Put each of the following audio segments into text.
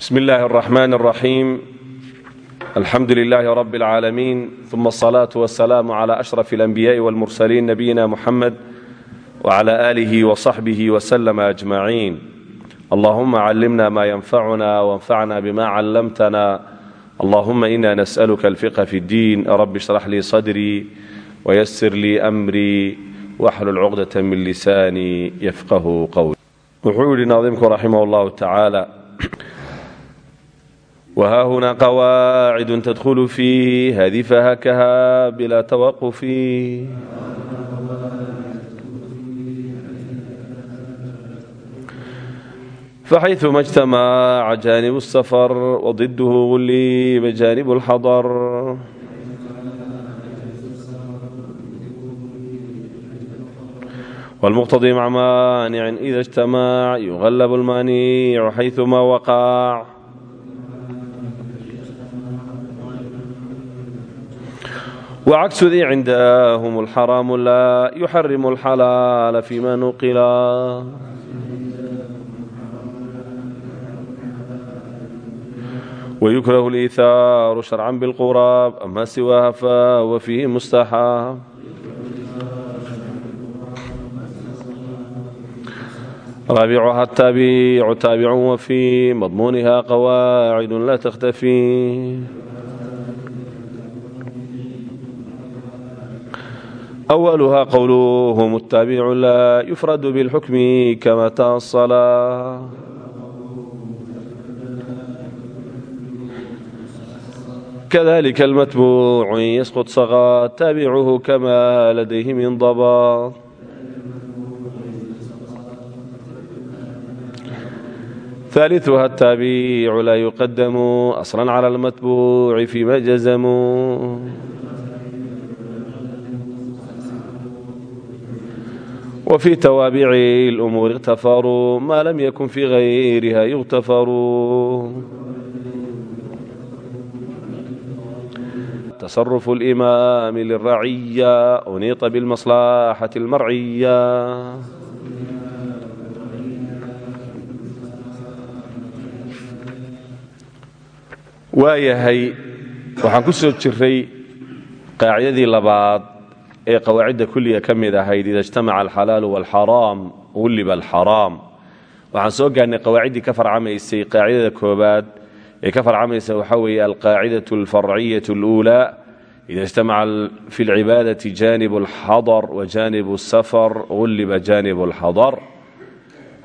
bsm اllahi الرحmn الرaxيim alxamdu لlh rb العaalamiin ثuma الصلاaة والسلام عlى أشرف الأنbiyاءi والmurسلين نبyina mحamed وعlى آlih وصaxbih وسلم أجمaعين اllahuma cلمna ma ynfacuna وانfacna bma cلمtna اllahuma إna نsأlka الفقه في الdin rb اشhرح lii صdrي وysr lii أmrي wxlul cqdة min lisani yfqh qwl wuxuu yihi naadimku raximah اllah tacaalى وhahuna qواacid tdkl fi hadiفha kha bla twqf faxayثuma اجtamaca janib الsfr وضidh غuliba janib اlxadr wاlmuqtadي mع maanic إida اجtamac yuغlb اlmanic xayثuma wcagsudii cindahm اlxaraamu laa yuxarimu اlxalaala fima nuqila wyukrahu اliithaaru sharcan bاlquraab ama siwaaha fahuwa fiihi mustaxaab raabicuha taabicu taabicun wafii madmuuniha qawaacid la takhtafi أwlha qwlhm الtaabicu laa yufrad bاlxukm kama taصla kadlika اlmatbuc in ysqط sغى taabichu kama ladayhi min ضbط ثالثha الtaabicu laa yuqadm أصlا عlى اlmatbuc fima jazm wfي twaabici اlأmuur اktafaruu ma lam ykun fi غayriha yuktafaruu تصرف الإmaam lلraciya uniiطa bاlmaصlaxaة اlmarciya waayahay waxaan ku soo jiray qaacidadii labaad ee qawaacidda kulliga ka mid ahayd ida ijtamaca alxalaalu walxaraam ulliba alxaraam. Waxaan soo gaarnay qawaaciddii ka farcamaysay qaacidada koobaad ee ka farcamaysa waxaa weeye alqaacidatu alfarciyatu aluulaa ida fi lcibaadati jaanibu alxadar wa jaanibu asafar ulliba jaanibu alxadar.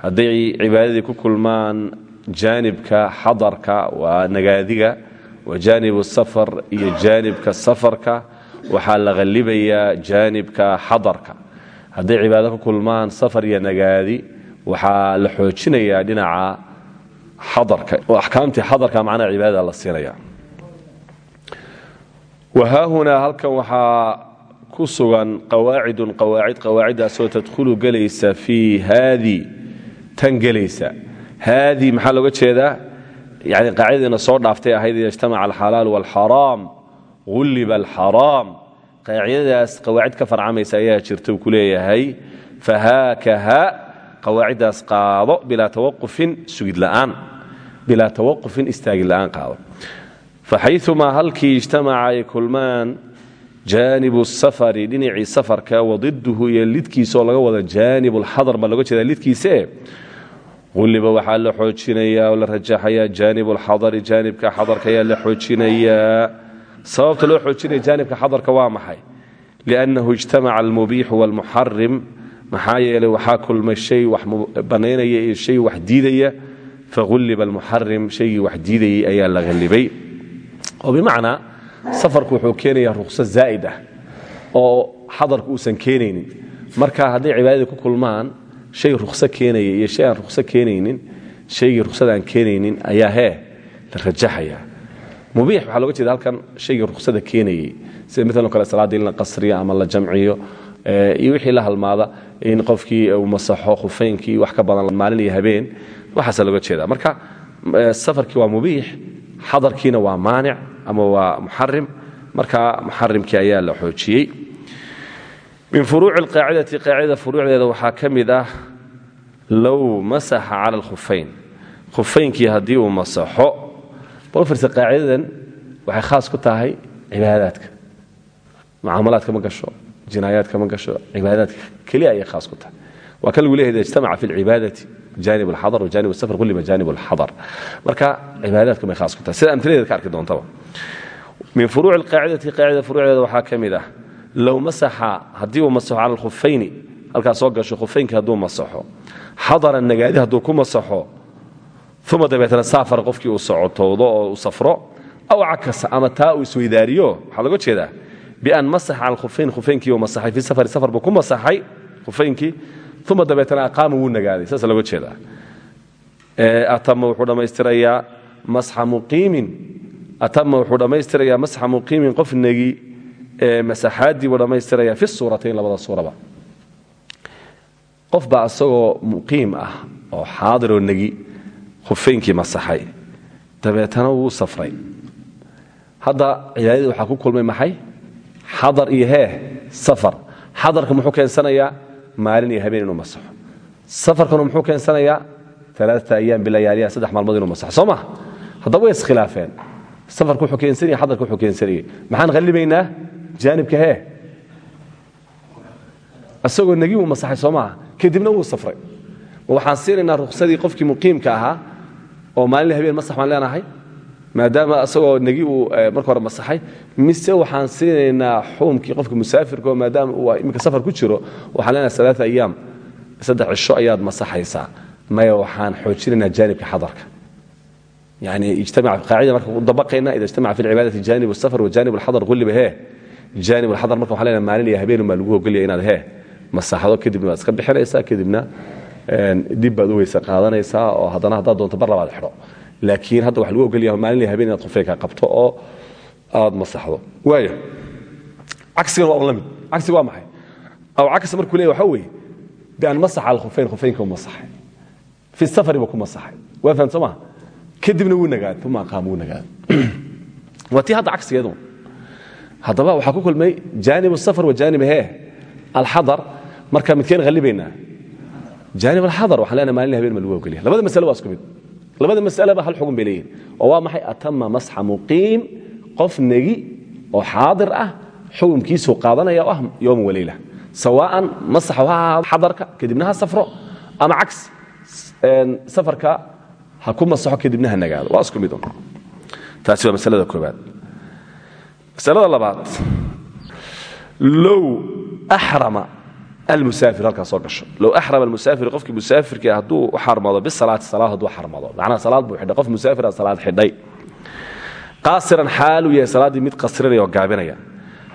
Hadday cibaadadii ku kulmaan jaanibka xadarka waa nagaadiga wa jaanibu safar iyo jaanibka safarka waxaa la qallibayaa jaanibka xadarka. Hadday cibaado ku kulmaan safar iyo nagaadi waxaa la xoojinayaa dhinaca xadarka oo axkaamtii xadarka macnaha cibaadada la siinaya wahaahunaa halkan waxaa ku sugan qawaacidun qawaacid qawaaciddaasoo tadkhulu gelaysa fii haadi tan gelaysa. Haadii maxaa looga jeedaa? Yani soo dhaaftay ahayd ida ijtamaca alxalaal wاlxaraam ulliba alxaraam qaacidadaas qawaacid ka farcamaysa ayaa jirta uu ku leeyahay. fahaakaha qawaaciddaas qaado bilaa tawaqufin sugid la'aan bilaa tawaqufin istaagid la'aan qaado faxayumaa halkii ijtamaca ay kulmaan jaanibu safari dhinacii safarka wadiduhu iyo lidkiisaoo laga wada jaanib lxadar baa looga jeeda lidkiise ulliba waxaa la xoojinayaa oo la rajaxayaa jaanib lxadari jaanibka sababta loo xoojinaya jaanibka xadarka waa maxay? liannahu ijtamaca almubiixu wاlmuxarim maxaa yeelay waxaa kulmay shay wax bannaynaya iyo shay wax diidaya. faulliba almuxarim shaygii wax diidayay ayaa la qallibay oo bimacnaa safarku wuxuu keenayaa ah oo xadarku uusan keenaynin. marka hadday cibaadadii ku kulmaan shay ruqso keenaya iyo shay aan ruqso keenaynin shaygii ruqsada keenaynin ayaa hee la rajaxaya mubiix. Waxaa loga jeeda halkan shaygii ruqsada keenayay. Sida maalan kale salaaddii in la qasriyo ama la jamciyo iyo wixii la halmaada in qofkii uu masaxo khufaynkii wax ka badan maalin iyo habeen. Waxaasa looga jeeda marka safarkii waa mubiix xadarkiina waa maanic ama waa muxarim marka muxarimkii ayaa la xoojiyey. Min furuuci alqaacidati qaacidada furuucdeeda waxaa ka mid ah low alkhufayn khufaynkii haddii uu masaxo balfirsa qaacidadan waxay khaas ku tahay cibaadaadka. Mucaamalaadka ma gasho jinaayaadka ma gasho cibaadaadka keliya ayay khaas ku tahay. Waa kan lagu leeyahay ijtamaca fi lcibaadati janib alxadar wa janib asafar kulliba janib alxadar. Marka cibaadaadka may khaas ku tahay. Sida amtiladeeda ka arki doontaba. Min furuuci alqaacidati qaacida furuucdeeda waxaa ka ah low masaxa haddii uu masaxo cala alkhufayni halkaa soo gasho khufaynkii hadduu masaxo xadara nagaadi hadduu ku masaxo uma dabeetna saafar qofkii uu socotoodo oo uu safro aw cakasa ama taa uu isweydaariyo waxaa loga jeedaa bian masaxa cala alkhufayn khufaynkii uu masaxay fii safari safar buu ku masaxay khufaynkii uma dabeetna aqaama wuu nagaaday saasa loga jeedaa. Atama wuxuu dhammaystirayaa masxa muqiimin atama wuxuu dhammaystirayaa masxa muqiimin qof negi masaxaaddii buu dhammaystirayaa fi suuratayn labada suuraba. Qof baa isagoo muqiim ah oo xaadiroo negi khufaynkii masaxay dabeetana wuu safray. Hadda cibaadadii waxaa ku kulmay maxay? Xadar iyo hee safar. Xadarka muxuu keensanayaa? Maalin iyo habeen inuu masaxo. Safarkanu muxuu keensanayaa? Alaaata ayaam bilayaaliha saddex maalmood inuu masaxo. Soo ma? Haddaba way iskhilaafeen safarku wuxuu keensanaya xadarka wuxuu keensanayay maxaan qallibaynaa jaanibka hee. Isagoo negi uu masaxay soo kadibna wuu safray. Waxaan siinaynaa rukhsadii qofkii muqiimka ahaa oo maalin habeen masax baan leenahay maadaama isagoo negi uu marka hore masaxay mise waxaan siinaynaa xukumkii qofka musaafirka oo maadaama uu iminka safar ku jiro waxaan leenahay alaaa ayaam saddex cisho ayaad masaxaysaa. Maya waxaan xoojinaynaa jaanibka xadarka. Yani ijtamaca qaacida marka ku dabaqayna ida ijtamaca fi lcibaadati janib safar wa janib alxadar gulliba hee. Janib alxadar marka waxaan leenahay maalin iyo habeen baa lagu ogolya inaad hee masaxdo kadibna iska bixinaysaa kadibna dib baad u weyse qaadanaysaa oo haddana haddaad doonto bar labaad xidho. Laakiin hadda waxa lagu ogolyaha maalin iyo habeen inaad khufeynka qabto oo aad masaxdo. Waaya cagsigan waa un la mid cagsiga waa maxay? Aw cagsi markuu leeyahy waxa weeye bian masaxa alkhufeyn khufeynka u masaxay. Fi safari buu ku masaxay. Waa fahan soo maha kadibna wuu nagaaday uma aqaama wuu nagaaday waa tii hadda cagsigeedu. Haddaba waxaa ku kulmay jaanib safar wa jaanib hee. Alxadar marka midkeen hallibaynaa jaanib alxadar waxaan leenahay maalin habeen ma lagu ogolyahay labada masale waa isku mid. Labada masaleba hal xugun bay leeyihiin oo waa maxay? Atama masxa muqiim qof negi oo xaadir ah xukumkiisuu qaadanaya oo ah yowma waleyla sawaan ahaado xadarka kadibna ha safro ama cagsi safarka ha ku masaxo kadibna ha nagaado. Waa isku mid un taasi waa masalada koobaad masalada labaad. Low axrama almusaafir halkaa soo gasho low axrama almusaafir qofkii musaafirka hadduu xarmado bisalaati salaad hadduu xarmado macnaha salaad buu xidhay qof musaafira salaad xidhay qaasiran xaaluu yahay salaaddii mid qasrinaya oo gaabinaya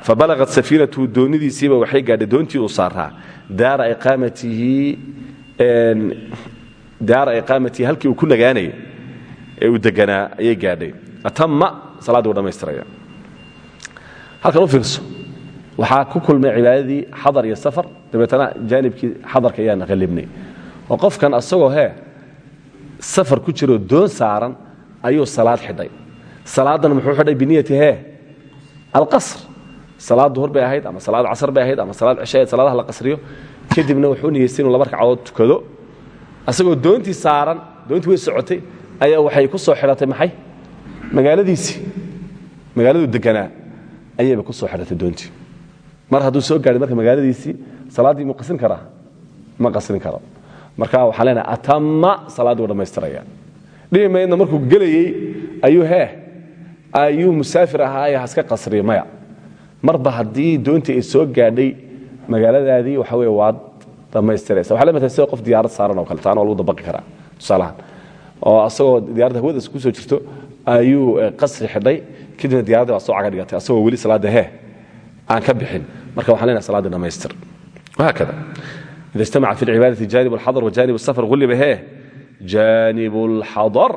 fabalagat safiinatuhu doonidiisiiba waxay gaadhay doontii uu saaraa daara iqaamatihi daara iqaamatihi halkii uu ku nagaanayay ee uu deganaa ayay gaadhay atama salaaddii uu dhammaystiraya halkan u fiirso waxaa ku kulmay cibaadadii xadar iyo safar dabeetana jaanibkii xadarka ayaan qallibnay oo qofkan asagoo hee safar ku jiroo doon saaran ayuu salaad xidhay. Salaadan muxuu xidhay biniyati hee alqasr. Salaad duhur bay ahayd ama salaad casar bay ahayd ama salaad cishaeed salaadaha la qasriyo. Kadibna wuxuu niyeystay laba ragcadood tukado asagoo doontii saaran doontii way socotay ayaa waxay ku soo xidhatay maxay? Magaaladiisii. Magaaladuu deganaa ayayba ku soo xidhatay doontii mar hadduu soo gaadhay marka magaaladiisii salaaddii mu qasrin karaa? Ma qasrin karo. Marka waxaan leenahay atama salaaddii u dhammaystiraya markuu gelayey ayuu hee ayuu musaafir ahaaye haska qasriya marba haddii doontii ay soo gaadhay magaaladaadii waxa weye waad dhammaystiraysa waxaa la matahay sida qof diyaarad saaran oo kale taana waa lagu dabaqi karaa tusaalahaan oo asagoo diyaaradda hawadaas ku soo jirto ayuu qasri xidhay. Kadibna diyaradda waa soo caga dhigatay asagoo weli salaadda hee aan ka bixin marka waxaan leenahay salaadii dhammaystir wahaakada ida ijtamaca fi lcibaadati janib alxadar wa janib asafar gulliba hee janib alxadar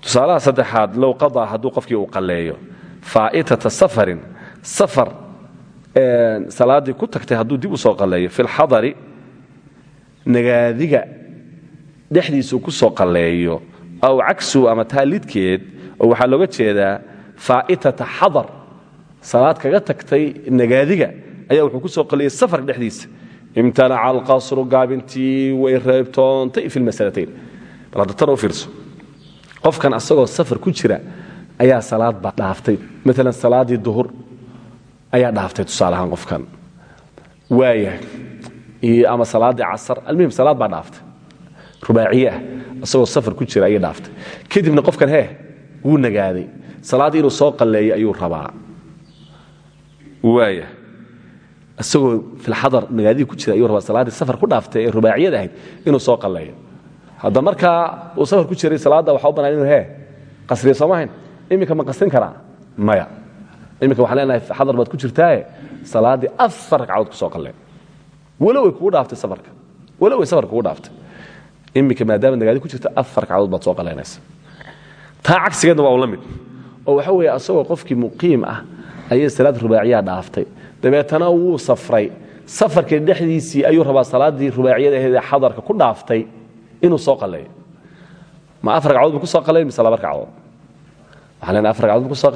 tusaalaha saddexaad low qadaa hadduu qofkii uu qalleeyo faa'itata safarin safar salaaddii ku tagtay hadduu dib u soo qalleeyo fi lxadari nagaadiga dhexdiisuu ku soo qalleeyo aw cagsu ama taa lidkeed looga jeedaa faa'itata xadar salaad kaga tagtay nagaadiga ayaa wuxuu ku soo qalleeyey safarka dhexdiisa. Imtanaca alqasru gaabintii way reebtoontay fi lmasalatayn bal hadda tan qofkan asagoo safar ku jira ayaa salaad baa dhaaftay. Maalan salaaddii duhur ayaa dhaaftay tusaale qofkan. Waaya iyo ama salaaddii casar almuhim salaad baa dhaaftay. Rubaaciye asagoo safar ku jira ayay dhaaftay. Kadibna qofkan hee wuu nagaaday. Salaaddii inuu soo qalleeyo ayuu rabaa waaya isagoo filxadar nagaadihii ku jira ayuu rabaa salaaddii safar ku dhaaftay ee rubaaciyada ahayd inuu soo qalleeyo. Hadda markaa uu safar ku jiray salaadda waxa u bannaan inuu hee qasriya soomahayn iminka ma qasrin karaa? Maya. Iminka waxaan leenahay xadar baad ku jirtaaye salaaddii afar ragcadood ku soo qalleen walow way kugu dhaaftay safarka. Walow way safar kugu dhaaftay. Iminka maadaama nagaadi ku jirta afar ragcadood baad soo qallaynaysa taa cagsigeedna waa u la mid. Oo waxa weeye asagoo qofkii muqiim ah ayay salaad rubaaciyaa dhaaftay. Dabeetana wuu safray. Safarkii dhexdiisii ayuu rabaa salaadii rubaaciyada aheedee ku dhaaftay inuu soo qaleeyo. Ma afar gacdood buu ku soo qalayn mise laba ragcadood? Waxaa len afar gacdood buu ku soo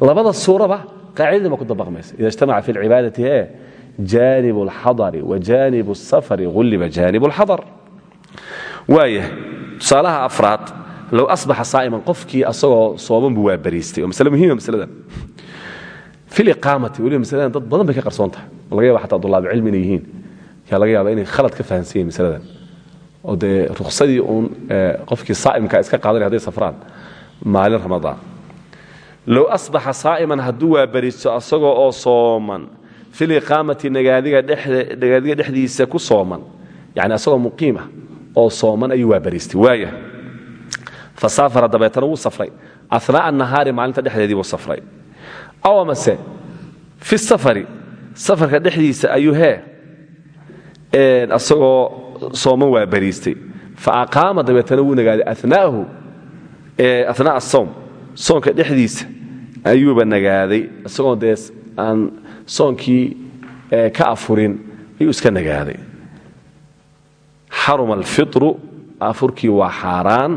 labada suuraba qaacidadan ba ku dabaqmaysa. Ida ijtamaca fi lcibaadati ee jaanibu alxadari wa jaanibu asafari hulliba jaanibu alxadar waaya tusaalaha afraad low asbaxa saa'iman qofkii asagoo sooman buu waa bariistay. Oo masale muhiima ah masaladan fi liqaamati weliba masaladan dad badan bay ka qarsoon tahay laga yaba xataa dulaab cilmi inay yihiin yaa laga yaaba inay khalad ka fahansan yihiin masaladan oo dee ruksadii uun qofkii saa'imka iska qaadanay haday safraan maalin ramadaan low asbaxa saa'iman hadduu waa bariisto asagoo oo sooman fi liqaamati nagaadiga dhexdiisa ku sooman yani asagoo muqiim oo sooman ayuu waa bariistay waaya fasaafara dabeetana wuu safray anaa'a nahaari maalinta dhexdeedii buu safray aw amase fi safari safarka dhexdiisa ayuu hee asagoo sooman waa bariistay. Fa aqaama dabeetana wuu nagaaday anaahu anaa asawm soonka dhexdiisa ayuuba nagaaday. Isagoo dee aan soonkii ka afurin ayuu iska nagaaday. Xaruma alfiطru afurkii waa xaaraan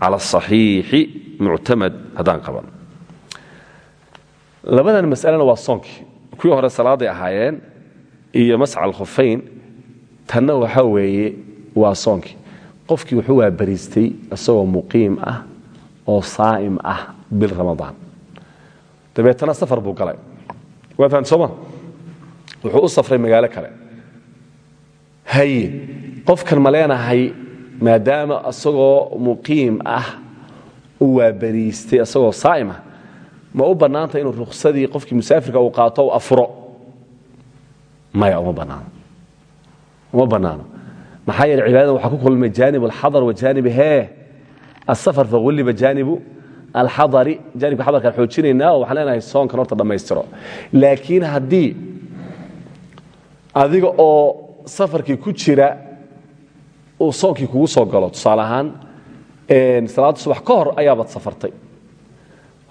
cala asaxiixi muctamad haddaan qaban labadan masalena waa soonkii kuwii hore salaaday ahaayeen iyo masca alkhufayn tanna waxaa weeye waa soonkii qofkii wuxuu waa bariistay isagoo muqiim ah oo saa'im ah bil ramadaan. Dabeetana safar buu galay. Waa fahamti sooma wuxuu u safray magaalo kale. Haye qofkan ma leenahay maadaama isagoo muqiim ah u waa bariistay isagoo saa'im ah ma u bannaanta inuu ruksadii qofkii musaafirka uu qaato u afuro? Maya uma bannaano uma bannaano maxaa yeele cibaadada waxaa ku kulmay jaanib alxadar wa jaanib hee asafar fagulliba jaanibu alxadari. Jaanibka xadarkaan xoojinaynaa oo waxaan leenahay soonkan horta dhammaystiro. Laakiin haddii adiga oo safarkii ku jira uu soonkii kugu soo galo tusaale ahaan salaadda subax ka hor ayaabaad safartay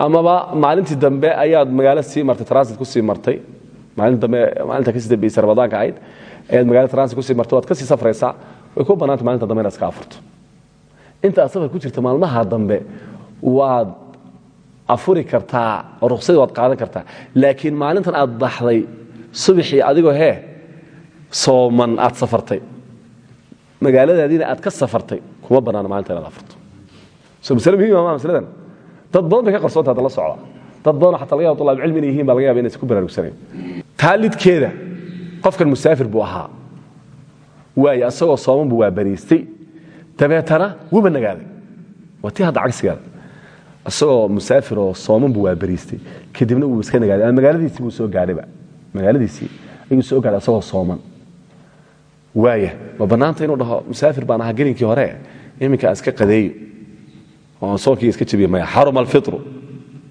amaba maalintii dambe ayaad magaalo sii martay transit ku sii martay. Maalinta ka sii dambeysay ramadaanka ahayd ayaad magaalo transit ku sii martay waad ka sii safraysaa. Way ku bannaanta maalinta dambe inaad iska afurto. Inta aad safar ku jirta maalmaha dambe waad afuri kartaa oo ruksadii waad qaadan kartaa. Laakiin maalintan aad baxday subaxii adigoo hee sooman aad safartay. Magaaladaadiina aad ka safartay. Kuma bannaana maalinta inaad afurto. So masale muhima maa masaladan dad badan bay ka qarsoonta hadda la socda. Dad badanoo xataa laga yaba tulaab cilmi yihiin baa laga yaba inaysan baraarugsanayn. Taalidkeeda qofkan musaafir buu ahaa. Waaye asagoo sooman buu waa bariistay dabeetana wuuba nagaaday. Waa tii hadda cagsigaada isagoo musaafir oo sooman buu waa bariistay kadibna wuu iska nagaaday. Magaaladiisii buu soo gaadhayba magaaladiisii ayuu soo gaadhay asagoo sooman. Waaya ma bannaanta inuu dhaho musaafir baan ahaa gelinkii hore? Iminka iska qadeeyo oo aan soonkii iska jabiyo maya. Xaruma alfitru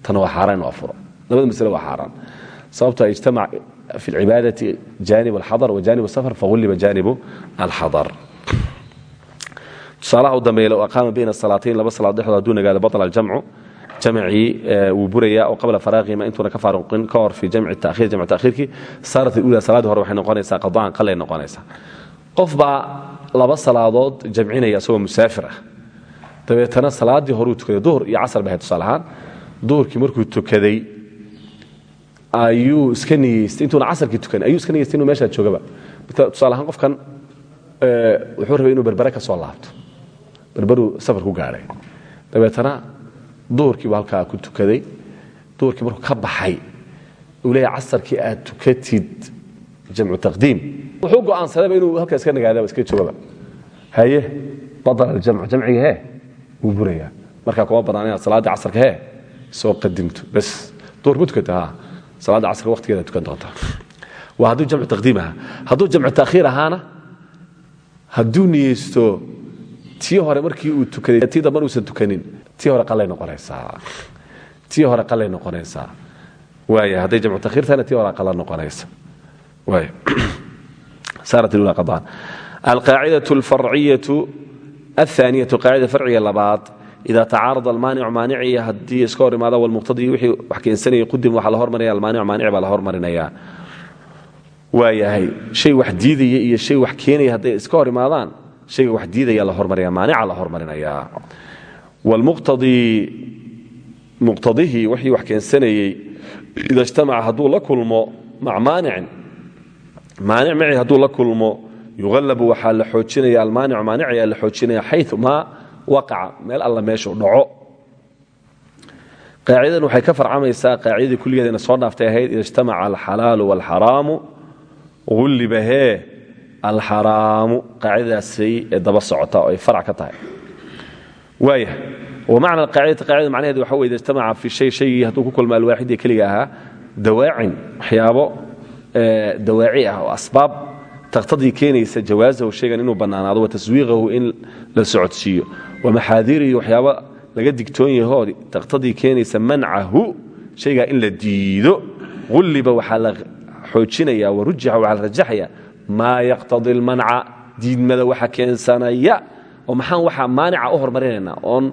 tana waa xaaraan inuu afuro. Labada masale waa xaaraan. Sababto ijtamac fi lcibaadati janib alxadar wa janib asafar fagulliba janibu alxadar. Tusaalaha u dambeeya low aqaama bayna salaatayn laba salaad dhexdood hadduu nagaado baطla aljamcu. Jamcii wuu burayaa oo qabla faraaqihima intuuna ka faaruqin ka hor fi jamci takhir jamc takhirkii saarat alula salaadii hore waxay noqonaysaa qadaan qalay noqonaysaa. Qof baa laba salaadood jamcinaya isagoo musaafir ah dabeetana salaaddii horuu tukaday duhur iyo casar tusaale ahaan duhurkii markuu tukaday ayuu iska niyeystay intuuna casarkii tukan ayuu iska niyeystay inuu meeshaa joogaba. Tusaale ahaan qofkan wuxuu rabay inuu berbere ka soo laabto. Berberuu safar ku gaadhay dabeetana duhurkiibu halkaa ku tukaday. Duhurkii markuu ka baxay uu leeyahay casarkii aad tukatid jamcu taqdiim. Wuxuu go'aansadayba inuu halkaa iska nagaadaba iska joogaba. Haye badal aljamcu jamciga hee wuu burayaa. Markaa kuma bannaan inaad salaaddii casarka hee soo qadimto. Bas duhur ku tukata ha salaadda casrka waqtigeeda tukan doontaa. Waa hadduu jamcu taqdiim ahaa. Hadduu jamcu taakhiir ahaana hadduu niyeysto tii hore markii uu tukaday tii damban uusan tukanin tii hore qalay noqonaysaa. Tii hore qalay noqonaysaa. Waaya hadday jamcu takhiir tahayna tii hore qala noqonaysa. Waaya saarat ilula qadaan alqaacidatu alfarciyatu ahaaniyatu qaacida farciga labaad idaa tacaarada almaanicu maanici haddii iska hor imaada walmuqtadi wixii wax keensanaya qudim waxaa la hormarinaya almaanicu maanic baa la hormarinayaa waayahay shay wax diidaya iyo shay wax keenaya hadday iska hor imaadaan shayga wax diidaya la hormarinaya maanica la hormarinayaa walmuqtadii muqtadihii wixii wax keensanayey ida ijtamaca hadduu la kulmo maca maanicin maanic maci hadduu la kulmo yuqallabu waxaa la xoojinaya almaanicu maanic ayaa la xoojinaya xayu maa waqaca meel alla meeshuu dhaco qaacidadan waxay ka farcamaysaa qaacidadii kulligeedana soo dhaaftay ahayd ida ijtamaca alxalaalu waalxaraamu ulliba hee alxaraamu qaacidadaasay ee daba socota ay farac ka tahay waaya wamacna qaacidati qaacidada macnaheedu waxa weye ijtamaca fi shay shaygii hadduu ku kulma alwaaxidii keliga ahaa dawaacin waxyaabo ah oo taqtadii keenaysa jawaazahu shaygan inuu bannaanaado wa taswiiqahu in la socodsiiyo wamaxaadirihi waxyaabo laga digtoon yahoo taqtadii keenaysa mancahu shaygaa in la diido ulliba waxaa la xoojinaya warujixa waxaa la rajaxaya maa yaqtadi almanca diidmada waxa keensanaya oo maxaan waxaa maanica u hormarinaynaa oon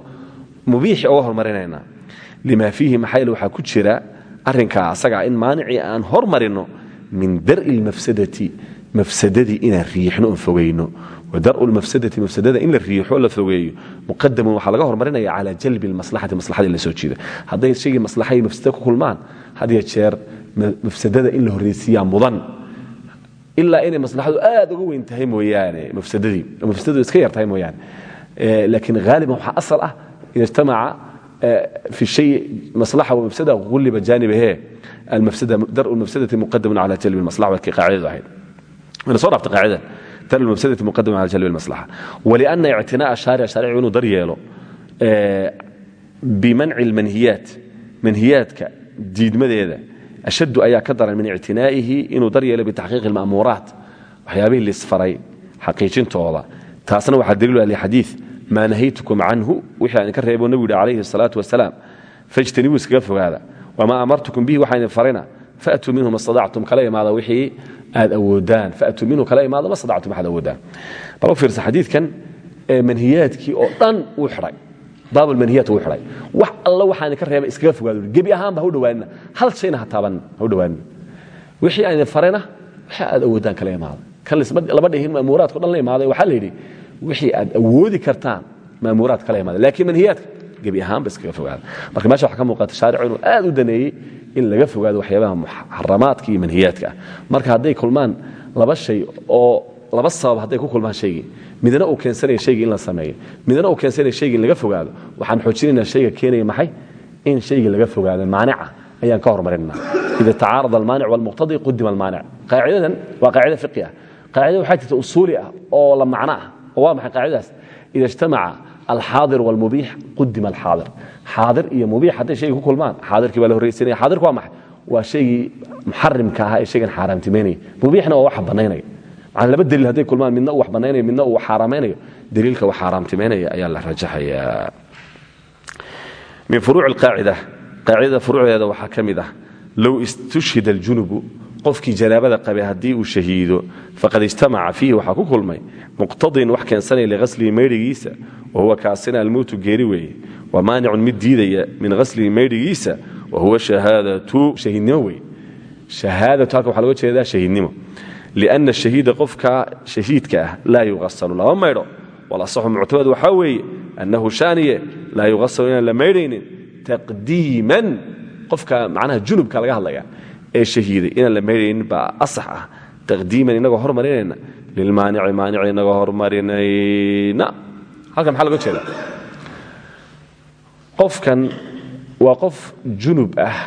mubiixi uga hormarinaynaa lima fiihi maxayl waxaa ku jira arrinkaa asagaa in maanicii aan hormarino min dar'i lmafsadati mafsadadii inaan riixno oon fogayno wa dar'u lmafsadati mafsadada in la riixo la fogeeyo muqadamun waxaa laga hormarinaya calaa jalbi lmaslaxati maslaxadii la soo jiida hadday shaygii maslaxa mafsada ku kulmaan had jeer mafsadada in la horreysiiyaa mudan ilaa inay maslaxadu aad uga weyn tahay mooyaane mafsadadii mafsadadu iska yar mooyaane laakiin haaliban waxaa asal ah ida ijtamaca fi shay maslaxa wamafsada gulliba jaanibahe almafsada dar'u lmafsadati muqadamun cala jalbi lmaslaxa waa kii qaacidadu ahayd qaacidan dar'u lmafsadati muqadamun cala jalbi lmaslaxa waliana ictinaa'a shaaric shaaricu inuu dar yeelo bimanci lmanhiyaat manhiyaadka diidmadeeda ashaddu ayaa ka daran min ictinaa'ihi inuu dar yeelo bitaxqiiqi alma'muuraat waxyaabihii lisfaray xaqiijintooda. Taasna waxaa daliilu ah lixadiid maa nahaytukum canhu wixii aan idinka reebo nebigu yihi calayhi salaatu wasalaam fajtanibuu iskaga fogaada. Wamaa amartukum bihi waxaan idin farayna faatuu minhu ma stadactum kala imaada wixii aad awoodaan faatuu minhu kala imaada ma stadactum waxaad awoodaan. Bal u fiirsa xadiidkan manhiyaadkii oo dhan wuu xidhay baabulmanhiyaat wuu xidhay wax alla waxaan idinka reebay iskaga fogaado. Gebi ahaanba ha u dhowaanina hal shayna ha taabanina ha u dhowaanina wixii aan idin farayna waxa aad awoodaan kala imaada. Kan lama dhihin ma'muuraadko dhan la imaaday waxaa la yidhi wixii aad awoodi kartaan ma'muuraad kala imaada. Laakiin manhiyaadka gebi ahaanba iskaga fogaada. Marka meesha waxaa ka muuqata shaaricu inuu aad u daneeyey in laga fogaado waxyaabaha muxaramaadka iyo manhiyaadka. Marka hadday kulmaan laba shay oo laba sabab hadday ku kulmaan shaygii midna uu keensanaya shaygii in la sameeyo midna uu keensanaya shaygii laga fogaado waxaan xoojinaynaa shayga keenaya maxay in shaygii laga fogaado. Maanica ayaan ka hormarinaa ida tacaarada almaanic walmuqtadi qudima almaanic. Qaacidadan waa qaacida fiqi ah qaacida waxaa jirta usuuli oo la macno ah. Waa maxay qaacidadaas ida ijtamaca alxaadir walmubiix qudima alxaadir xaadir iyo mubiix hadday shayga ku kulmaan xaadirkii baa la horreysanaya xaadirku waa maxay waa shaygii muxarimka ahaa ee shaygan xaaraamtimaynaya mubiixna waa waxa bannaynaya macana laba daliil hadday kulmaan midna uu wax bannaynayo midna uu xaaraamaynayo daliilka wax xaaraamtimaynaya ayaa la rajaxayaa min furuuci alqaacida qaacidada furuucdeeda waxaa ka mid ah low qofkii janaabada qabay haddii uu shahiido faqad ijtamaca fiihi waxaa ku kulmay muqtadin wax keensanaya lighaslihi maydhigiisa wa huwa kaasina almowtu geeri weeye wa maanicun mid diidaya min haslihi maydhigiisa wa huwa shahaadatu shahiidnimo weye shahaadatu halka waxaa loga jeedaa shahiidnimo. Lianna shahiida qofka shahiidka ah laa yuqasalu lama maydho. Walasaxu muctamad waxaa weeye annahu shaaniye laa yuqasalu la maydhaynin taqdiiman qofka macnaha junubka laga hadlaya ee shahiiday inaan la maydhaynin baa asax ah. Taqdiiman inagoo hormarinayna lilmaanici maanici inagoo hormarinayna halkan maxaa loga jeeda qofkan waa qof junub ah.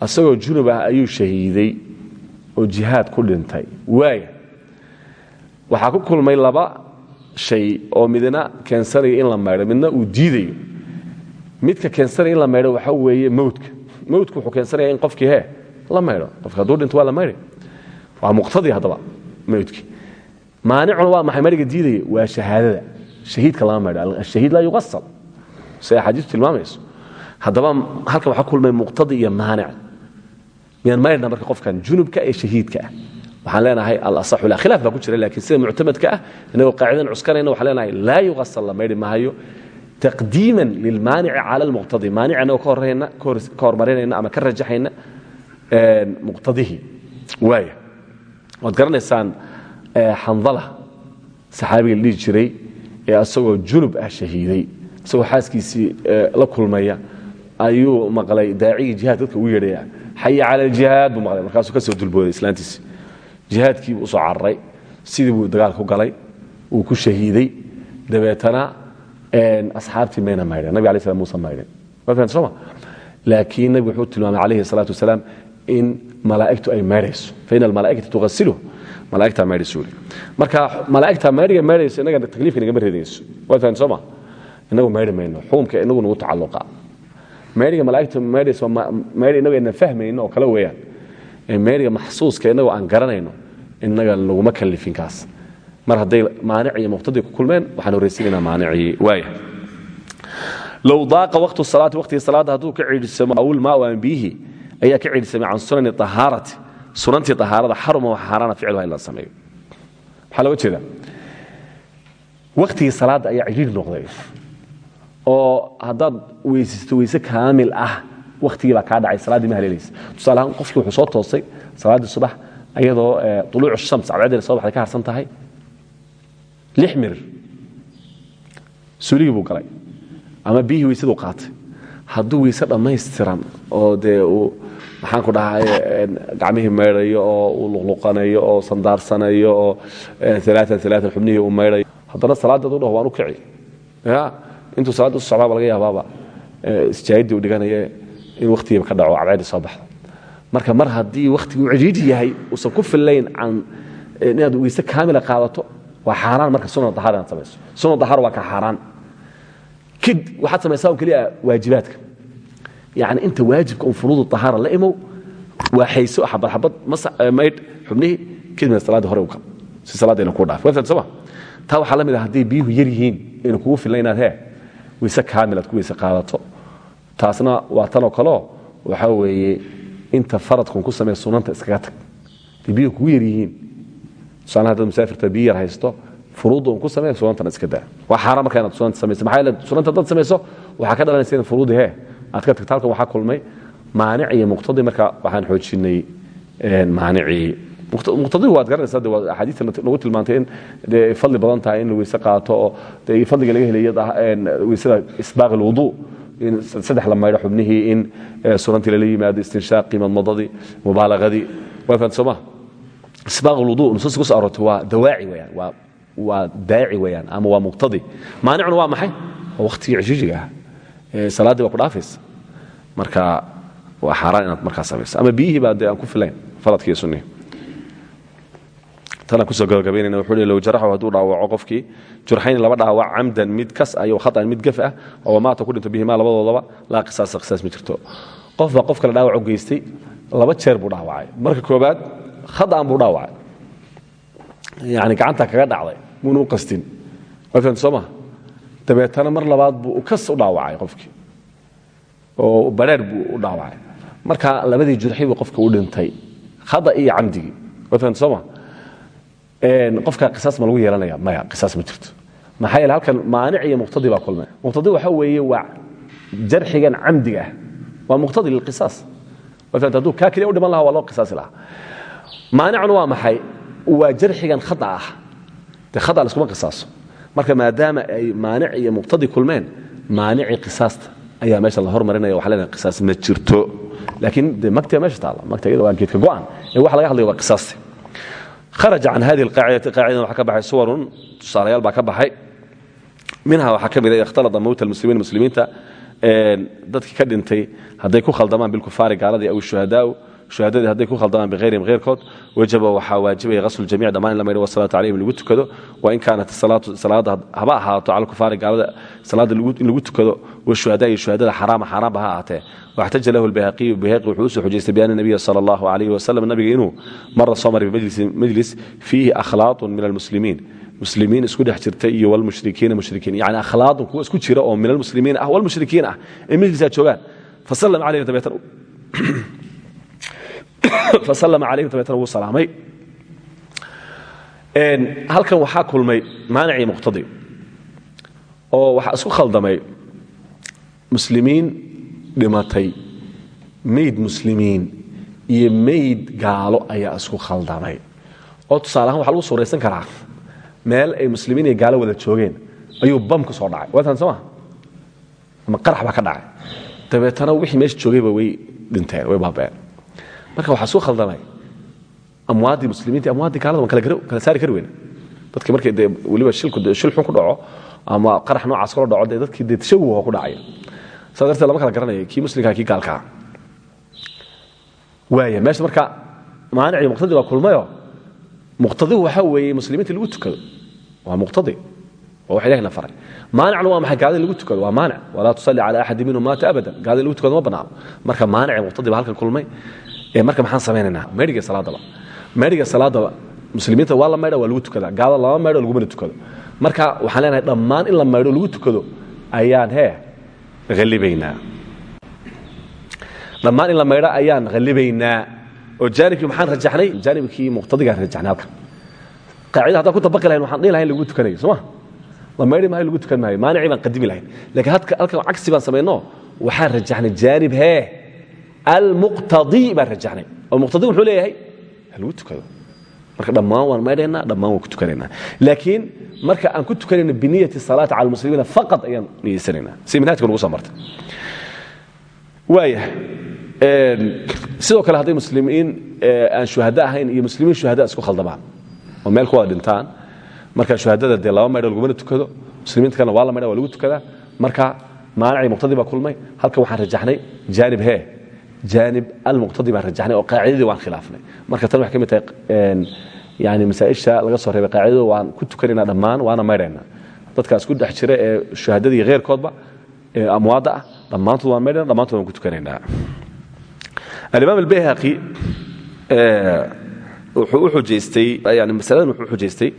Asagoo junub ah ayuu shahiiday oo jihaad ku dhintay. Waaya waxaa ku kulmay laba shay oo midna keensanaya in la maydho midna uu diidayo. Midka keensanaya in la maydho waxa weeye mawdka. Mawdku wuxuu keensanaya in qofkii he la maydho qofki hadduu dhinto waa la maydhay waa muqtadii haddaba mawdkii maanicuna waa maxay maydhiga diidaya? Waa shahaadada. Shahiidka lama maydho ashahiid laa yuqasal siday axaadiistu tilmaamayso. Haddaba halkan waxaa kulmay muqtadi iyo maanic. Miyaan maydhna marka qofkan junubka ee shahiidka ah? Waxaan leenahay alasaxu la khilaaf baa ku jira laakiin sida muctamadka ah inagoo qaacidan cuskanayna waxaan leenahay laa yuqasal la maydhi maayo taqdiiman lilmaanici cala almuqtadi. Maanic anagoo ka hormarinayna ama ka muqtadihii waaya waad garanaysaan xandala saxaabiga la jiray ee asagoo junub ah shahiiday isagoo xaaskiisii la kulmaya ayuu maqlay daacigii jihaad dadka ugu yeedhaya xaya cala aljihaad buu maqlay. Markaasuu ka soo dulbooday islaantiisi jihaadkii buu u soo cararay sidii buu dagaal ku galay wuu ku shahiiday. Dabeetana asxaabtii mayna maydheen nabig alay slam muusan maydhin waa fahamta sooma laakiin nabigu wuxuu tilmaamay calayhi salaatu wasalaam in malaa'igtu ay maydhayso fa ina almalaa'ikata tughasiluhu malaa'igtaa maydhayso marka malaa'igtaa maydhiga maydhayso innaga takliifka nagama reedayso waa fahamta sooma inagu maydhi mayno xukumka inagu nagu tacalluqa. Maydhiga malaa'igta maydhayso maydhi inagu aynan fahmayno oo weeyaan. Meeriga maxsuuska inagoo aan garanayno inaga laguma kalifin kaas. Mar hadday maanic iyo muqtadi ku kulmeen waxaan horraysiinayna maanicii waaya low daaqa waqtu salaati waqtigii salaadda hadduu ka ciidhisamo awil maa aan biyihi ayaa ka ciidhisamay can sunani ahaarati sunantii ahaarada xaruma waxa xaaraana ficilha in la sameeyo maxaa looga jeeda waqtigii salaadda ayaa cidhiir noqday oo haddaad weysaysto weyse kaamil ah wakhtigii baa kaa dhacay salaaddii ma haleelaysa. Tusaale ahaan wuxuu soo toosay salaaddii subax ayadoo uluucu shams cadceeddina soo ka harsan tahay. Lix mirir buu galay ama biyihii weysaduu qaatay hadduu weyse dhammaystiran oo dee uu maxaan ku dhahay gacmihii maydhayo oo uu luqluqanayo oo sandaarsanayo oo xubnihii uu maydhayo. Haddana salaadda aduu dhaho u kici. Ya intuu salaadda usu socdaaba laga yaabaaba isjaahiddii u dhiganaye in wakhtigiiba ka dhaco cadceeddii soo marka mar haddii wakhtigii uu cidhiidhi yahay uusan ku fillayn can inaad weyse kaamila qaadato waa xaaraan marka suna dahaar inaad samayso. Dahaar waa ka xaaraan kid waxaad samaysaa un keliya waajibaadka. Yacni inta waajibka un furuudu dahaara la imow waa xayso xabad xabad maydh xubnihii kadibna salaadda hore u kal si salaadda ku dhaaf. Waa soma taa waxaa la mid ah hadday biyuhu yar yihiin ayna kugu fillayn inaad hee weyse kaamil aad ku weyse qaadato. Taasna waa tanoo kaleo waxaa weeye inta faradkun ku samee sunanta iskaga tag. De biyuhu kugu yar yihiin tusaale haddaad musaafirta biyo yar haysto furuudda un ku samee sunantana iska daa waa xaaraan marka inaad sunanta samayso. Maxaa yeele sunanta haddaad samayso waxaa ka dhalanaysa in furuudi hee aad ka tagto halkan waxaa kulmay maanic iyo muqtadi marka waxaan xoojinay maanicii muqtadigu waad garanaysaa de waa axaadiista nagu tilmaantay in fadli badan tahay in weyse qaato oo fadliga laga helayo weysada isbaaq alwuduu in saddex la maydho xubnihii in sunantii lala yimaado istinshaaqii madmadadii mubaalaqadii waa fahamta soo isbaaq alwuduu nusuusta ku soo waa dawaaci weeyaan waa waa daaci weeyaan ama waa muqtadi. Maanicuna waa maxay? Waa waqtigii cishijiga ah. Salaaddii baa ku dhaafaysa marka waa xaaraan inaad markaa samayso. Ama biyihii baa dee aan ku filayn faradkii iyo sunnihii. Tana ku soo gabagabaynayna wuxuu leey low jaraxu hadduu dhaawaco qofkii jurxayn laba dhaawac camdan mid kas ah iyo khata'an mid gaf ah oo maata ku dhinto bihimaa labadoodaba laa qisaasa qisaas ma jirto. Qof baa qof kale dhaawac u geystay laba jeer buu dhaawacay. Marka koobaad khata'an buu dhaawacay. Yacni gacanta kaga dhacday muuna u qastin. Waa fahamta soo maha dabeetana mar labaad buu kas u dhaawacay qofkii. Oo badheer buu u dhaawacay. Marka labadii jurxi buu qofka u dhintay. Khada iyo camdigii. Waa fahamta soo maha qofka qisaas ma lagu yeelanaya maya qisaas ma jirto. Maxaa yeele halkan maanic iyo muqtadi baa kulmay. Muqtadi waxa weeye waa jarxigan camdiga ah. Waa muqtadi lilqisaas hadduu kaa keliya u dhiman lahaa waa loo qisaasi lahaa. Maanicuna waa maxay? Waa jarxigan khada ah dee khada laskuma qisaaso marka maadaama ay maanic iyo muqtadi kulmeen maanicii qisaasta ayaa meesha la hormarinaya waxa leenahay qisaas ma jirto laakiin dee magtiga meesha taalla magta iyada waa geedka go'an ee waxa laga hadlaya waa qisaasti kharaja can hadihi alqaacidati qaacidadan waxaa ka baxay suwarun tusaalayaal baa ka baxay minha waxaa ka mida ikhtalada mowta almuslimiin muslimiinta dadkii ka dhintay hadday ku khaldamaan bilkufaari gaaladii aw shuhadaau shuhadadii hadday ku khaldamaan bikhayrihim heyrkood wajaba waxaa waajibaya haslu jamic dhammaan in la maydho wasalaatu calayhim lagu tukado. Wain kaanat salaada haba ahaato cala kufaari gaalada salaada in lagu tukado washuhadaa iyo shuhadada xaraama xaaraamba ha ahaatee. Waxtaja lahu lbayhaqiyu bayhaqi wuxuu u soo xujaystay biana nabiya sala allahu calayhi wasalam nabiga inuu mara soo maray bimajlis fiihi akhlaaqun min almuslimiin. Muslimiin isku dhex jirta iyo wlmushrikiina mushrikiin yani akhlaaqun kuwa isku jira oo min almuslimiin ah walmushrikiin ah. Ee majlisaa joogaan fasallam calayhim fasalama calayhim dabeetana wuu salaamay. Halkan waxaa kulmay maanicii muqtadi oo waxaa isku khaldamay muslimiin dhimatay mayd muslimiin iyo mayd gaalo ayaa isku khaldamay. Oo tusaale ahaan waxa lagu suuraysan karaa meel ay muslimiin iyo gaalo wada joogeen ayuu bam ku soo dhacay. Waatan soo ma? Ama qarax baa ka dhacay. Dabeetana wixii meesha joogayba way dhinteen way baabeen marka waxaa suu khaldamay amwaaddii muslimiinta amwaaddii gaalada waan kala saari kari weyna dadki markay dee weliba shil xun ku dhaco ama qarax noocaas kula dhaco dee dadkii dee tashaguh ku dhacaya saa darteed lama kala garanaya kii muslimkaa kii gaalkaa waaya meesha marka maanicii muqtadi waa kulmayo. Muqtadigu waxaa weeye muslimiinta lagu tukado. Waa muqtadi. Waa wax ilahina faray. Maanicna waa maxay? Gaalada lagu tukado. Waa maanic. Walaa tusalli cala axadi minhum maata abadan. Gaalada lagu tukado ma bannaano marka maanicii muqtadi baa halkan kulmay marka maxaan samaynaynaa maydhiga salaadaba. Maydhiga salaadaba muslimiinta waa la maydha waa lagu tukadaa gaalada lama maydho lagumana tukado. Marka waxaan leenahay dhammaan in la maydho lagu tukado ayaan hee hallibaynaa dhammaan in la maydho ayaan hallibaynaa oo jaanibkii maxaan rajaxnay? Jaanibkii muqtadigaan rajaxnay halkan. Qaacida haddaan ku dabaqi lahayn waxaan dhihi lahayn lagu tukanayo soo ma? La maydhi maayo lagu tukan maayo maanicii baan qadimi lahayn. Laakiin halkan cagsi baan samayno waxaan rajaxnay jaanib hee almuqtadi baan rajaxnay oo muqtadi wuxuu leeyahay halagu tukado. Marka dhammaan waan maydhaynaa dhammaan waan ku tukanaynaa laakiin marka aan ku tukanayno biniyati salaati cala almuslimiina faqad ayaan niyeysanaynaa si minhajka nagu soo martay. Waaya sidoo kale hadday muslimiin aan shuhada ahayn iyo muslimiin shuhada isku khaldamaan oo meel ku wada dhintaan marka shuhadada dee laba maydho lagumana tukado muslimiinta kalena waa la maydha waa lagu tukadaa. Marka maanicii muqtadi baa kulmay halkan waxaan rajaxnay jaanib hee jaanib almuqtadi baan rajaxnay oo qaacidadii waan khilaafnay marka tan waxay ka mid tahay yani masaaisha laga soo reebay qaacidada waan ku tukanaynaa dhammaan waana maydhaynaa dadkaas ku dhex jira ee shuhadadii heyrkoodba ee amwaadda ah dhammaantood waan maydhayna dhammaantood waan ku tukanaynaa alimaam albayhaqi wuxuu u xujaystay yani masaladan wuxuu u xujaystay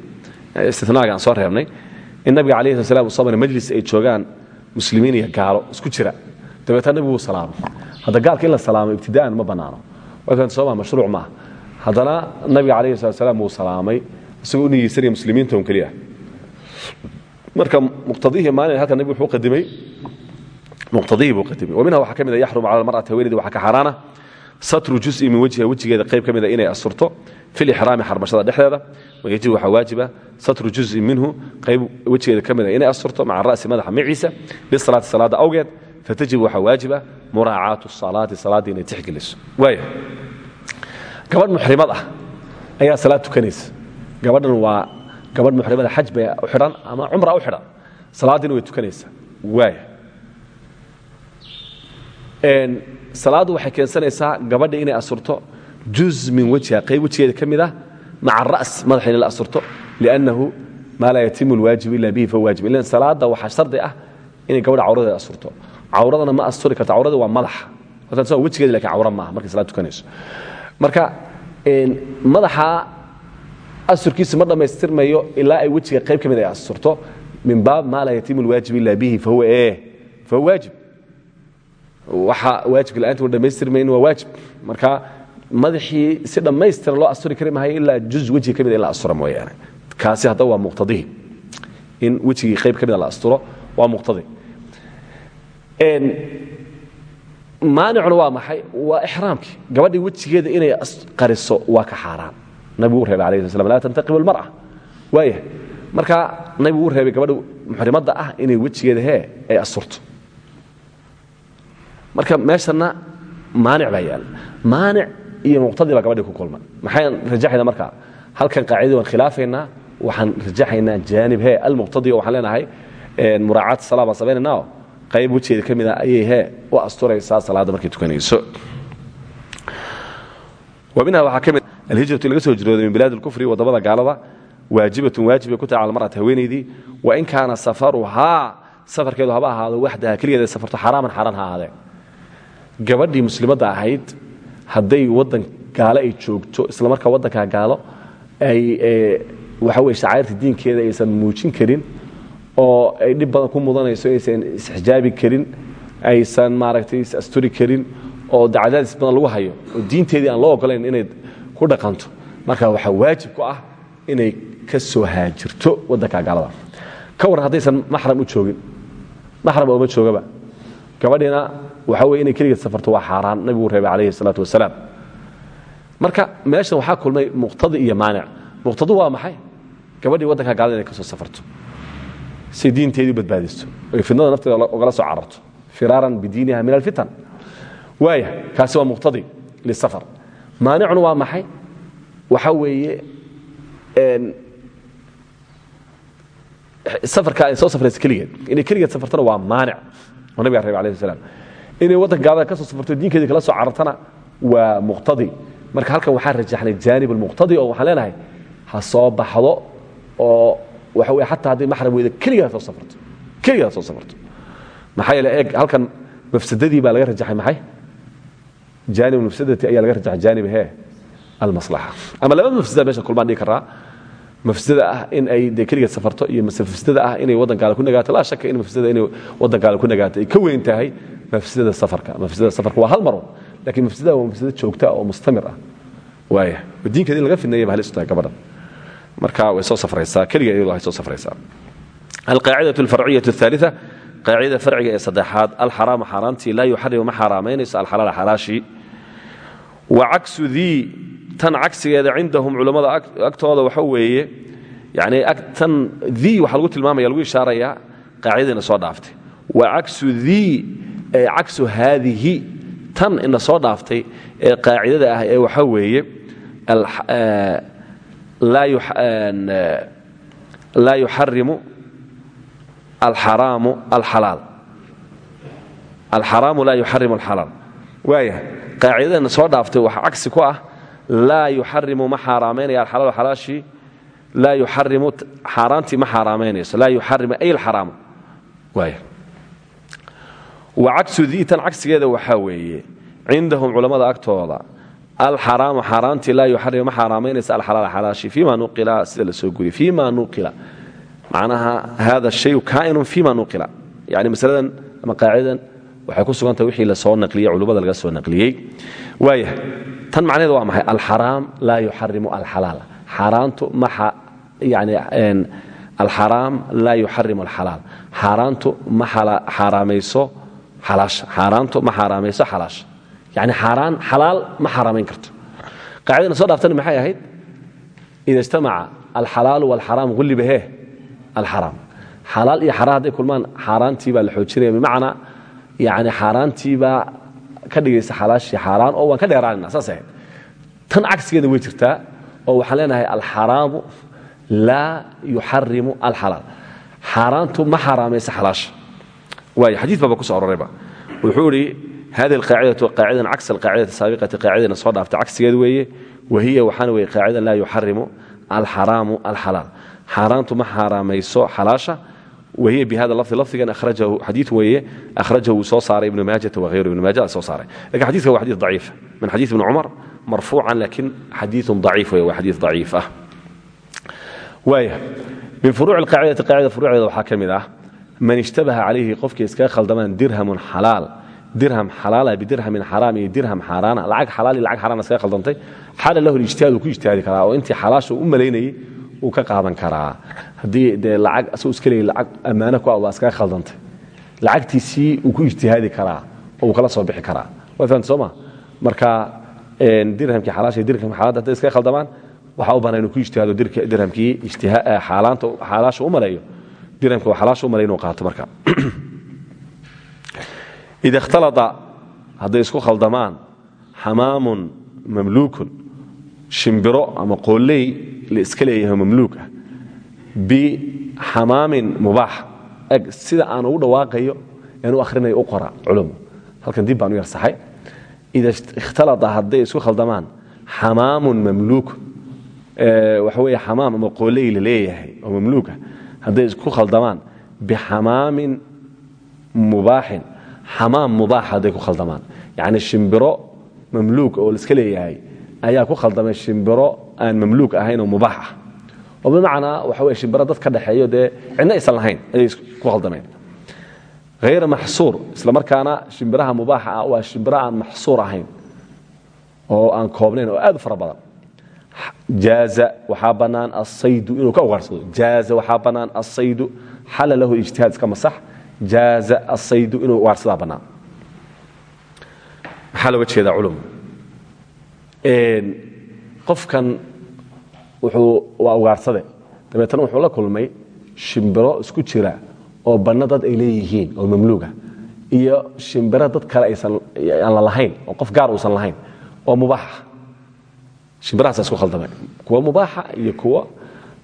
istinaaga aan soo reebnay in nabiga calayhi sala slam uu soo maray majlis ay joogaan muslimiin iyo gaalo isku jira dabeetna nabigu wuu salaamo hadda gaalka in la salaamo ibtidaan ma bannaano wakan sooma mashruuc maaha. Haddana nabiga calayhi salat slam wuu salaamay isagoo u niyeysanaya muslimiinta un keliya. Marka muqtadihii maalin halka nabigu wuxuu qadimay muqtadihii buu qadimay. Waminha waxaa ka mid a yaxrumu cala almar'ati haweeneydii waxaa ka xaaraana satru juز'i min wajhiha wejigeeda qayb ka mida inay asurto fi lixraami xarmashada dhexdeeda wayajib waxaa waajiba satru juز'in minhu qayb wejigeeda ka mida inay asurto maca ra'si madaxa maciisa lisalaati salaada awgeed fatajib waxaa waajiba muraacaatu salaati salaaddii inay tixgeliso waaya gabadh muxrimad ah ayaa salaad tukanaysa gabadhan waa gabadh muxrimada xaj bay u xidhan ama cumra u xidhan salaaddiina way tukanaysaa waaya salaaddu waxay keensanaysaa gabadha inay asurto juz min wajha qayb wejigeeda ka mid ah maca ras madaxa inay la asurto liannahu maa laa yatimu alwaajib ila bihi fa waajib ilan salaadda waxaa shardi ah inay gabadha cawradeeda asurto cawradana ma asturi karto cawrada waa madaxa horta wejigeeda laakiin cawra maaha markay salaad tukanayso. Marka madaxa asurkiisa ma dhammaystirmayo ilaa ay wejiga qayb ka mid ay asurto min baab maa laa yatimu alwaajib ila bihi fahuwa e fahuwa waajib. Waxa waajibka la'aanta wan dhamaystirmayn waa waajib. Marka madaxii si dhammaystiran loo asturi kari maayo ilaa juz wejiga ka mida in la astura mooyaane. Kaasi haddaba waa muqtadihi. In wejigii qayb ka mida la asturo waa muqtadi maanicuna waa maxay? Waa ixraamkii gabadhii wejigeeda inay qariso waa ka xaaraan nabigu u reebay alayh slam laa tantaqibu almar'a. Waaya marka nabigu u reebay gabadha muxrimadda ah inay wejigeeda hee ay asturto marka meeshana maanic baa yaalla maanic iyo muqtadi baa gabadhii ku kulma. Maxaan rajaxaynaa marka? Halkan qaacidadii waan khilaafaynaa waxaan rajaxaynaa jaanib he almuqtadi oo waxaan leenahay muraacaat sala baan samaynaynaao qayb wejeeda ka mid a ayay hee u markay tukanayso. Minha waxaa ka laga soo jirooday min bilaad اlkufri waddamada gaalada waajibatun waajibay ku tahay cala mar'ati haweenaydii wain kaana safaruhaa safarkeedu haba ahaado waxdaha keligeeda safarto xaraaman xaaraan ha ahaadee. Gabadhii ahayd hadday waddan gaalo ay joogto isla markaa waddankaa gaalo ay waxa weye shacairta diinkeeda aysan muujin karin oo ay dhib badan ku mudanayso aysan isxijaabi karin aysan maaragtay is asturi karin oo dacadaadis badan lagu hayo oo diinteedii aan loo ogolayn inay ku dhaqanto. Marka waxaa waajib ku ah inay ka soo haajirto waddanka gaalada. Ka waran haddaysan maxram u joogin. Maxram ooma joogaba. Gabadhiina waxa weye inay keligeed safarto waa xaaraan nabigu reebay calayhi salaatu wasalaam. Marka meeshan waxaa kulmay muqtadi iyo maanic. Muqtadu waa maxay? Gabadhii waddanka gaalada inay ka soo safarto say diinteedii u badbaadisto oy fidnada nafteeda ogala soo cararto. Firaaran bidiiniha min alfitan. Waaya kaasi waa muqtadi lisafar maanicuna waa maxay? Waxa weeye safarka ay soo safraysa keligeed. Inay keligeed safartana waa maanic. Oo nabiga reeb alayh salaam. Inay waddanka gaalada ka soo safarto diinkeedii kala soo carartana waa muqtadi. Marka halkan waxaan rajaxnay jaanib almuqtadi oo waxaan leenahay ha soo baxdo oo waxa weye xataa hadday maxram weyda keligeed ha soo safarto keligeed ha soo safarto. Maxaa yeele eeg halkan mafsadadii baa laga rajaxay maxay? Jaanib mafsadati ayaa laga rajaxay jaanib hee almaslaxa. Ama laba mafsada meesha kulmaan dhigi karaa mafsada ah in ay dee keligeed safarto iyo mafsada ah inay waddan gaala ku nagaato laa shaka in mafsada inay waddan gaala ku nagaato ay ka weyn tahay mafsada safarka. Mafsada safarka waa hal maro laakiin mafsada waa mafsada joogta oo mustamir ah. Waaya diinkeeda in laga fidneeya ba halis u tahay gabadhan marka way soo safraysaa keligeed iyadoo hay soo safraysaa. Alqaacidatu alfarciyatu athaalita qaacidada farciga ee saddexaad alxaraamu xaaraamtii laa yuxarimu ma xaaraamaynayso alxalaala xalaashii. Wa caksu dii tan cagsigeeda cindahum culammada agtooda waxa weeye yani tan dii waxaa lagu tilmaamaya lagu ishaarayaa qaacidadiina soo dhaaftay. Wa caksu dii caksu haadihi tan ina soo dhaaftay ee qaacidada ah ee waxa weeye laa yuxarimu alxaraamu alxalaal alxaraamu laa yuxarimu alxalaal waaya qaacidadana soo dhaaftay waxaa cagsi ku ah laa yuxarimu ma xaaraamaynaya alxalaal xalaashii laa yuxarimu xaaraantii ma xaaraamaynayso laa yuxarimu ay alxaraamu waaya wa cagsu dii tan cagsigeeda waxaa weeye cindahum culammada agtooda alxaraamu xaaraantii laa yuxarimu ma xaaraamaynaysa alxalaal xalaashii fima nuqila sida la soo guriye fima nuqila macnaha hada shayu kaa'inun fima nuqila yani masaladan ama waxay ku sugantahay wixii la soo naqliyey culummada laga soo naqliyey waaya tan macnaheeda waa maxay alxaraam laa yuxarimu alxalaal xaaraantu ma yani alxaraam laa yuxarimu alxalaal xaaraantu ma xaaraamayso xalaasha xaaraantu ma xaaraamayso xalaasha yani xaaraan xalaal ma xaaraamayn karto. Qaacidana soo dhaaftani maxay ahayd? Ida ijtamaca alxalaalu walxaraam gulliba hee alxaraam. Xalaal iyo xaraan hadday kulmaan xaaraantii baa la xoojinaya. Bimacnaa yani xaaraantii baa ka dhigaysa xalaashii xaaraan oo waan ka dheeraanina saas ahayd. Tan cagsigeeda way jirtaa oo waxaan leenahay alxaraamu laa yuxarimu alxalaal. Xaaraantu ma xaaraamaysa xalaasha. Waay xadiid baaba kuso arorayba wuxuu idhi hadi alqaacidatu qaacidan caks alqaacidati saabiqati qaacidana soo dhaaftay cagsigeed weeye wahiya waxaana weye qaacidan laa yuxarimu alxaraamu alxalaal xaaraantu ma xaaraamayso xalaasha wahiya bihada lafdi lafdigan ahrajahu xadiid weeye akhrajahu uu soo saaray ibnu maajata wahayru ibnu maaja soo saaray laakiin xadidka waa xadiid daciif min xadiid ibni cumar marfuucan laakiin xadiidun daciif weye waa xadiid daciif ah waaya min furuuci alqaacidati qaacida furuucdeeda waxaa ka mid ah man ishtabaha calayhi qofkii iskaga khaldamaan dirhamun xalaal dirham xalaala bidirhamin xaraam iyo dirham xaaraana lacag xalaal lacag xaraana iskaga khaldantay xala lahu lijtihaad ku ijtihaadi karaa oo intii xalaasha u malaynayay uu ka qaadan karaa. Haddii lacag asagoo iska leeyay lacag ammaano ku ah waa iskaga khaldantay uu ku ijtihaadi karaa oo kala soo bixi karaa. Waa fahamta soo ma? Marka dirhamkii xalaasha iyo dirhamkii xaalaanta hadday iskaga khaldamaan waxaa u banaa inuu ku ijtihaado dirhamkii xaalaanta xalaasha u maleeyo. Dirhamkii waa u inuu qaato marka ida ikhtalaa hadday isku khaldamaan xamaamun mamluukun shimbiro ama qooley la iska leeyahay mamluuk ah bixamaamin mubaax eg sida aan ugu dhawaaqayo aan u akhrinayo u qora culum halkan dib baan u yarsaxay ida ikhtalata hadday isku khaldamaan xamaamun mamluuk waxa weeye xamaam ama qooley la leeyahay oo bixamaamin mubaaxin xamaam mubaax hadday ku khaldamaan yacni shimbiro mamluuk oo laiska leeyahay ayaa ku khaldamay shimbiro aan mamluuk ahayn oo mubaax ah oo bimacnaa waxa weye shimbiro dad ka dhexeeyo dee cidna aysan lahayn ayay ku khaldameen hayra maxsuur isla markaana shimbiraha mubaaxa ah waa shimbiro aan maxsuur ahayn oo aan koobnayn oo aad u fara badan jaaza waxaa bannaan asaydu inuu ka ugaarsado jaaza waxaa bannaan asaydu xala lahu ijtihaad iska masax jaaza asaydu inuu ugaarsadaa bannaan. Maxaa looga jeedaa culum? Qofkan wuxuu waa ugaarsade. Dabeetana wuxuu la kulmay shimbiro isku jira oo banno dad ay leeyihiin oo mamluuga iyo shimbiro dad kale aysan aan la lahayn oo qof gaar uusan lahayn oo mubaaxa. Shimbirahaasa isku khaldamay. Kuwa mubaaxa iyo kuwa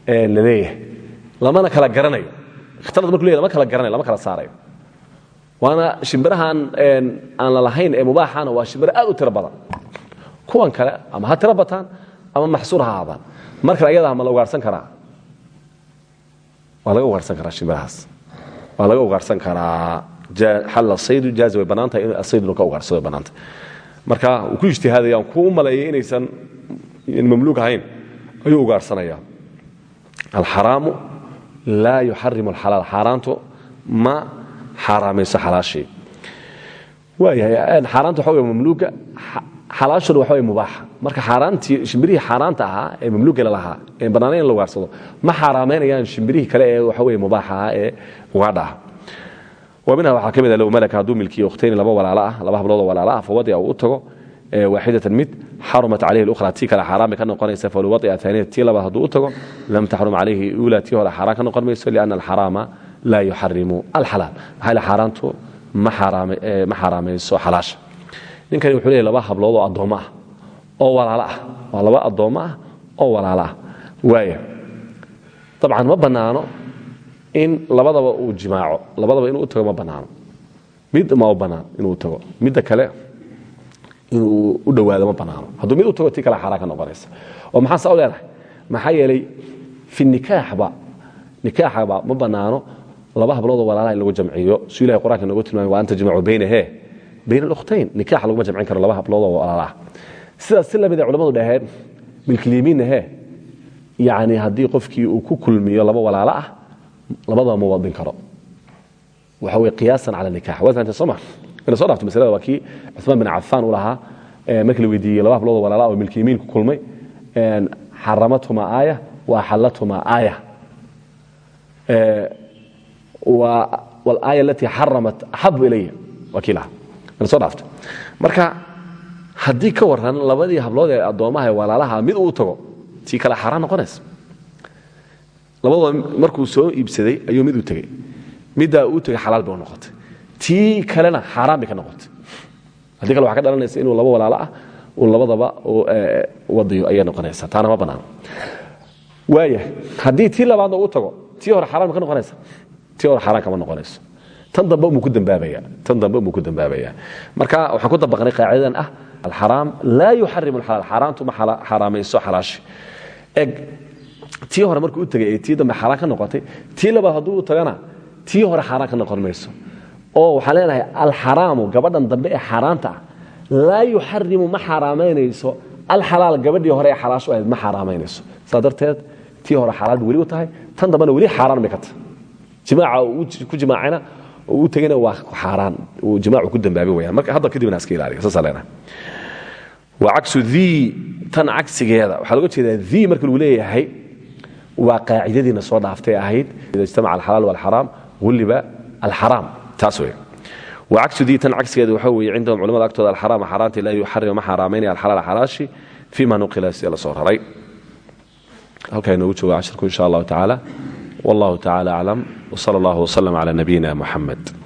la leeyahay. Lamana kala garanayo ikhtalad marku leyahy lama kala garanayo lama kala saarayo. Waana shimbirahan aan la lahayn ee mubaaxana waa shimbiro aad u tiro badan. Kuwan kale ama ha tiro bataan ama maxsuur ha aadaan. Mar kale ayadaa ma la ugaarsan karaa? Waa laga ugaarsan karaa shimbirahaas. Waa laga ugaarsan karaa xalla saydu jaazi way bannaan tahay in asaydunu ka ugaarsado way bannaan tahay marka uu ku ijtihaadaya aan kuu maleeyay inaysan mamluuk ahayn ayuu ugaarsanaya. Alxaraamu laa yuxarimu alxalaal xaaraantu ma xaaraamayso xalaashii waayahay xaaraanta waxa wey mamluuga xalaashuna waxa wey mubaaxa marka xaaraantii shimbirihii xaaraanta ahaa ee mamluuga lalahaa ee bannaanayn la ugaarsado ma xaaraamaynayaan shimbirihii kale ee waxa wey mubaaxa ahaa ee ugaadha wa minha waxaa ka mid malaka hadduu milkiyo ukhtayni laba walaalo ah laba habloodoo walaalo ah uu tago waaxidatan mid xarumat calayhi اlukhra tii kale xaaraamay ka noqonaysa falow waطica aaniyat tii labaad hadduu u tago lam taxrum calayhi uula tii hore xaaraan ka noqon mayso lianna alxaraama laa yuxarimu alxalaal. Maxaa xaaraantu ma xaaraamayso xalaasha. Ninkani wuxuu leeyahy laba hablood oo addoommo ah oo walaalo ah. Waa laba addoommo ah oo walaalo ah. Waaya dabcan ma bannaano in labadaba uu jimaaco labadaba inuu u ma bannaano. Mid ma u bannaan inuu tago. Midda kale inuu u dhowaado ma bannaano hadduu mid u tago tii kale xaaraan ka noqonaysa. Oo maxaa saa u leenahay maxaa yeelay fi nikaaxba nikaaxaba ma bannaano laba habloodoo walaalaha in lagu jamciyo. Su ilahay qur'anka noogu tilmaamay wa an tajmacuu bayna hee bayna alkhtayn nikaax laguma jamcin karo laba habloodoo walaalaha. Sidaas si la mid ay culamadu dhaheen milkilyamiinna hee yacni haddii qofkii uu ku kulmiyo laba walaalo ah labadaba ma wadin karo. Waxa weye qiyaasan cala nikax waanta soo ma ina soo dhaafto masalada waa kii cuثmaan bin cafaan u lahaa markii la weydiiyey laba habloodoo walaala oo milkiyamiin ku kulmay xaramathumaa aaya wa axallathumaa aaya. Walaaya alatii xaramat axabu ilaya waa kii lahaa. Ina soo dhaafto. Marka haddii ka waran labadii hablood ee addoommaha walaalaha mid uu tago tii kale xaaraan noqonaysa labadooda markuu soo iibsaday ayuu mid u tegey middaa uu tegey xalaal bay noqotay tii kalena xaaraan bay ka noqotay. Haddii kale waxa ka dhalanaysa inuu laba walaalo ah uu labadaba wadayo ayay noqonaysa taana ma bannaano waaya haddii tii labaadna uu tago tii hore xaaraan ma ka noqonaysa. Tii hore xaaraan kama noqonayso. Tan dambe umuu ku dambaabaya. Tan dambe umuu ku dambaabaya. Marka waxaan ku dabaqnay qaacidadan ah alxaraam laa yuxarimu alxalaal xaaraantu ma xaaraamayso xalaashi. Eg tii hore markuu u tegay ee tii dambe xaaraan ka noqotay tii labaad hadduu u tagana tii hore xaaraan ka noqon mayso oo waxaan leenahay alxaraamu gabadhan dambe ee xaaraanta ah laa yuxarimu ma xaaraamaynayso alxalaal gabadhii hore ee xalaashu ahayd ma xaaraamaynayso saa darteed tii hore xalaal weli u tahay tan dambena weli xaaraan bay ka tahay jimaaca uu ku jimaacayna oo u tegayna waa xaaraan. Uu jimaacu ku dambaabay wayaan marka hadda kadibna iska ilaaliya saasaa leenahay waa cagsu dii tan cagsigeeda. Waxaa looga jeedaa dii marka lagu leeyahay waa qaacidadiina soo dhaaftay ahayd. Ijtamaca alxalaal walxaraam gulliba alxaraam dii tan cagsigeeda waxaa weeye cindahum culamada agtooda alxaraama xaaraantii laa yuxarima ma xaaraamaynaya alxalaal xalaashi fii ma nuqila sida la soo raray. Halkaa inoogu jooga cashirku insha allahu tacaala. Wallahu tacaala aclam wsala allahu wslm cala nabiyina muxamed